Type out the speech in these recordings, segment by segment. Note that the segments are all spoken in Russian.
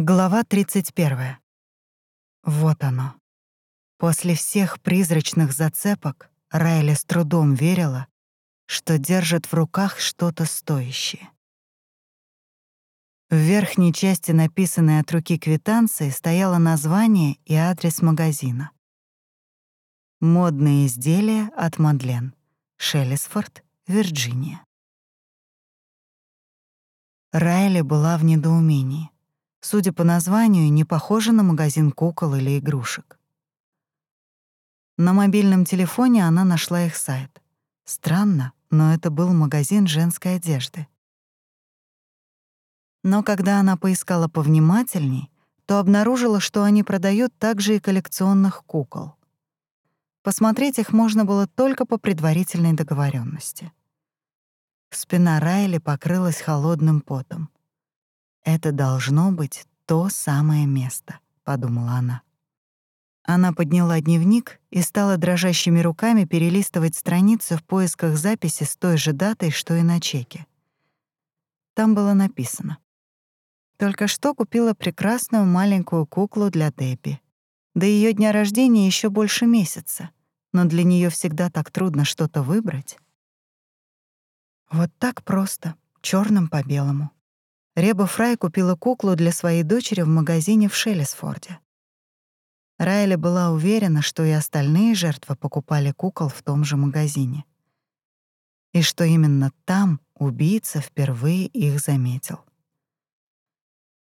Глава 31. Вот оно. После всех призрачных зацепок Райли с трудом верила, что держит в руках что-то стоящее. В верхней части написанной от руки квитанции стояло название и адрес магазина. «Модные изделия от Мадлен. Шеллисфорд, Вирджиния». Райли была в недоумении. Судя по названию, не похоже на магазин кукол или игрушек. На мобильном телефоне она нашла их сайт. Странно, но это был магазин женской одежды. Но когда она поискала повнимательней, то обнаружила, что они продают также и коллекционных кукол. Посмотреть их можно было только по предварительной договоренности. Спина Райли покрылась холодным потом. «Это должно быть то самое место», — подумала она. Она подняла дневник и стала дрожащими руками перелистывать страницы в поисках записи с той же датой, что и на чеке. Там было написано. Только что купила прекрасную маленькую куклу для Дебби. До ее дня рождения еще больше месяца, но для нее всегда так трудно что-то выбрать. Вот так просто, черным по белому. Реба Фрай купила куклу для своей дочери в магазине в Шеллисфорде. Райли была уверена, что и остальные жертвы покупали кукол в том же магазине. И что именно там убийца впервые их заметил.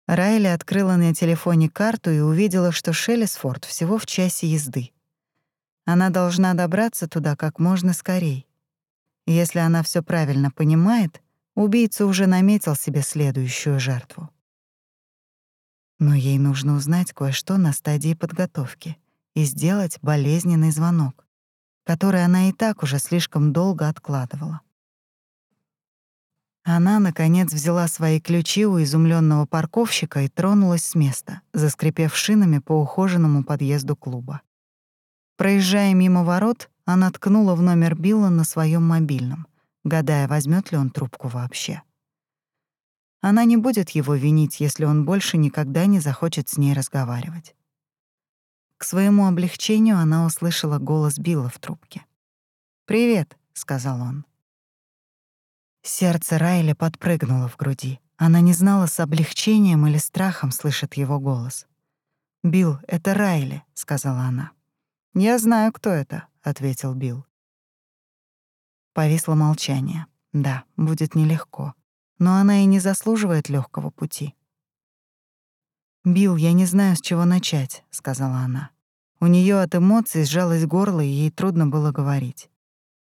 Райли открыла на телефоне карту и увидела, что Шеллисфорд всего в часе езды. Она должна добраться туда как можно скорее. Если она все правильно понимает, Убийца уже наметил себе следующую жертву. Но ей нужно узнать кое-что на стадии подготовки и сделать болезненный звонок, который она и так уже слишком долго откладывала. Она, наконец, взяла свои ключи у изумленного парковщика и тронулась с места, заскрипев шинами по ухоженному подъезду клуба. Проезжая мимо ворот, она ткнула в номер Билла на своем мобильном гадая, возьмет ли он трубку вообще. Она не будет его винить, если он больше никогда не захочет с ней разговаривать. К своему облегчению она услышала голос Билла в трубке. «Привет», — сказал он. Сердце Райли подпрыгнуло в груди. Она не знала, с облегчением или страхом слышит его голос. «Билл, это Райли», — сказала она. «Я знаю, кто это», — ответил Билл. Повисло молчание. Да, будет нелегко. Но она и не заслуживает легкого пути. «Билл, я не знаю, с чего начать», — сказала она. У нее от эмоций сжалось горло, и ей трудно было говорить.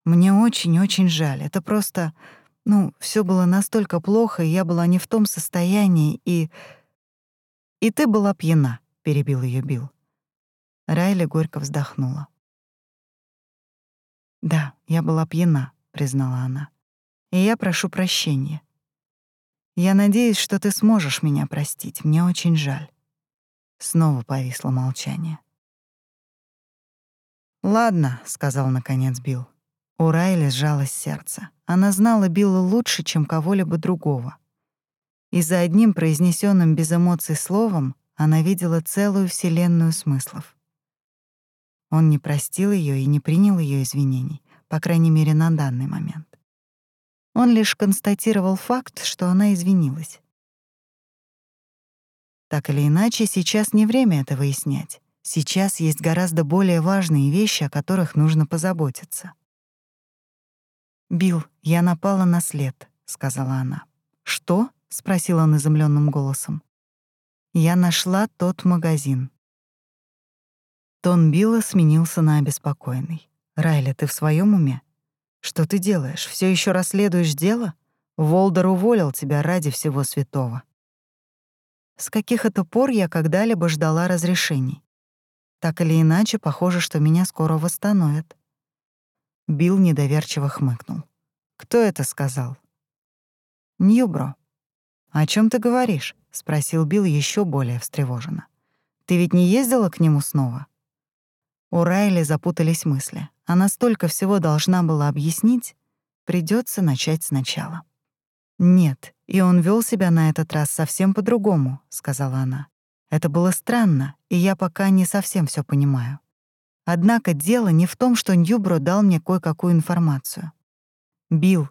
«Мне очень-очень жаль. Это просто... Ну, все было настолько плохо, и я была не в том состоянии, и...» «И ты была пьяна», — перебил ее Билл. Райли горько вздохнула. «Да, я была пьяна», — признала она. «И я прошу прощения. Я надеюсь, что ты сможешь меня простить. Мне очень жаль». Снова повисло молчание. «Ладно», — сказал наконец Билл. У Райли сжалось сердце. Она знала Билла лучше, чем кого-либо другого. И за одним произнесенным без эмоций словом она видела целую вселенную смыслов. Он не простил ее и не принял ее извинений, по крайней мере, на данный момент. Он лишь констатировал факт, что она извинилась. Так или иначе, сейчас не время это выяснять. Сейчас есть гораздо более важные вещи, о которых нужно позаботиться. «Билл, я напала на след», — сказала она. «Что?» — спросил он изумленным голосом. «Я нашла тот магазин. Тон Билла сменился на обеспокоенный. «Райли, ты в своем уме? Что ты делаешь? Все еще расследуешь дело? Волдер уволил тебя ради всего святого». С каких это пор я когда-либо ждала разрешений? Так или иначе, похоже, что меня скоро восстановят. Билл недоверчиво хмыкнул. «Кто это сказал?» «Ньюбро». «О чем ты говоришь?» — спросил Билл еще более встревоженно. «Ты ведь не ездила к нему снова?» У Райли запутались мысли. Она столько всего должна была объяснить, придется начать сначала. «Нет, и он вел себя на этот раз совсем по-другому», — сказала она. «Это было странно, и я пока не совсем все понимаю. Однако дело не в том, что Ньюбро дал мне кое-какую информацию. Билл,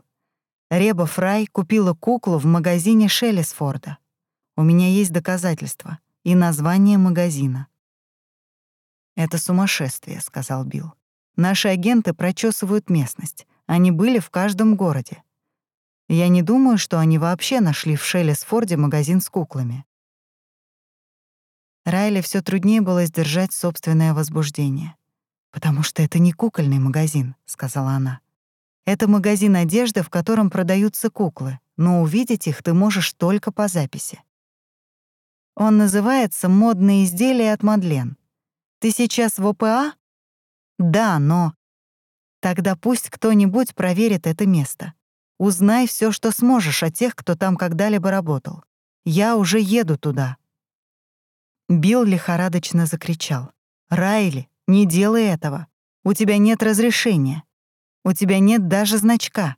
Реба Фрай купила куклу в магазине Шеллисфорда. У меня есть доказательства и название магазина. «Это сумасшествие», — сказал Билл. «Наши агенты прочесывают местность. Они были в каждом городе. Я не думаю, что они вообще нашли в Шеллисфорде магазин с куклами». Райли все труднее было сдержать собственное возбуждение. «Потому что это не кукольный магазин», — сказала она. «Это магазин одежды, в котором продаются куклы, но увидеть их ты можешь только по записи. Он называется «Модные изделия от Мадлен». Ты сейчас в ОПА? Да, но... Тогда пусть кто-нибудь проверит это место. Узнай все, что сможешь о тех, кто там когда-либо работал. Я уже еду туда. Билл лихорадочно закричал. «Райли, не делай этого. У тебя нет разрешения. У тебя нет даже значка.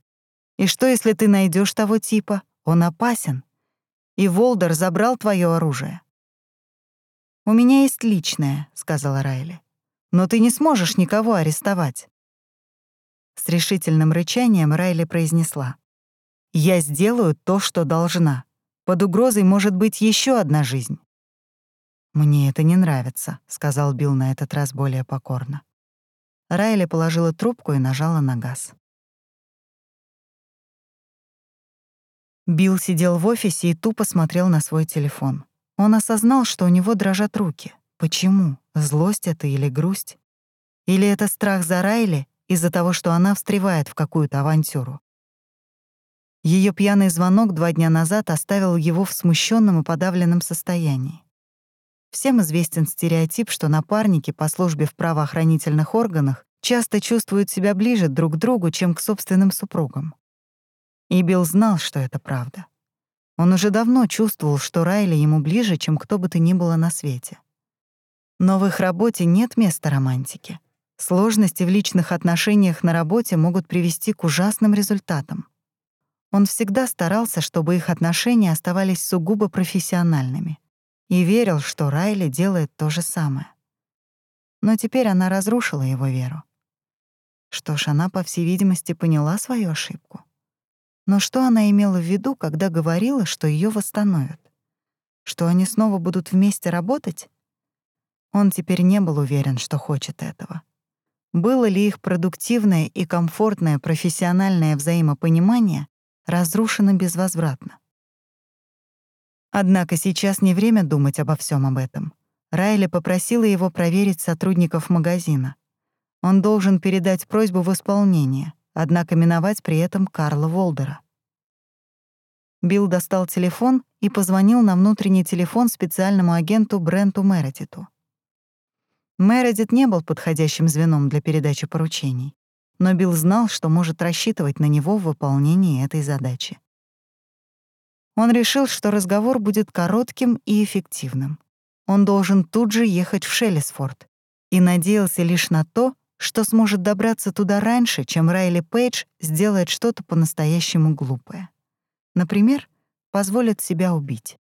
И что, если ты найдешь того типа? Он опасен. И Волдер забрал твое оружие. «У меня есть личное», — сказала Райли. «Но ты не сможешь никого арестовать». С решительным рычанием Райли произнесла. «Я сделаю то, что должна. Под угрозой может быть еще одна жизнь». «Мне это не нравится», — сказал Билл на этот раз более покорно. Райли положила трубку и нажала на газ. Билл сидел в офисе и тупо смотрел на свой телефон. Он осознал, что у него дрожат руки. Почему? Злость это или грусть? Или это страх за Райли из-за того, что она встревает в какую-то авантюру? Ее пьяный звонок два дня назад оставил его в смущенном и подавленном состоянии. Всем известен стереотип, что напарники по службе в правоохранительных органах часто чувствуют себя ближе друг к другу, чем к собственным супругам. И Билл знал, что это правда. Он уже давно чувствовал, что Райли ему ближе, чем кто бы то ни было на свете. Но в их работе нет места романтики. Сложности в личных отношениях на работе могут привести к ужасным результатам. Он всегда старался, чтобы их отношения оставались сугубо профессиональными и верил, что Райли делает то же самое. Но теперь она разрушила его веру. Что ж, она, по всей видимости, поняла свою ошибку. Но что она имела в виду, когда говорила, что ее восстановят? Что они снова будут вместе работать? Он теперь не был уверен, что хочет этого. Было ли их продуктивное и комфортное профессиональное взаимопонимание разрушено безвозвратно? Однако сейчас не время думать обо всем об этом. Райли попросила его проверить сотрудников магазина. Он должен передать просьбу в исполнение, однако миновать при этом Карла Волдера. Билл достал телефон и позвонил на внутренний телефон специальному агенту Бренту Мередиту. Мередит не был подходящим звеном для передачи поручений, но Билл знал, что может рассчитывать на него в выполнении этой задачи. Он решил, что разговор будет коротким и эффективным. Он должен тут же ехать в Шеллисфорд и надеялся лишь на то, что сможет добраться туда раньше, чем Райли Пейдж сделает что-то по-настоящему глупое. Например, позволит себя убить.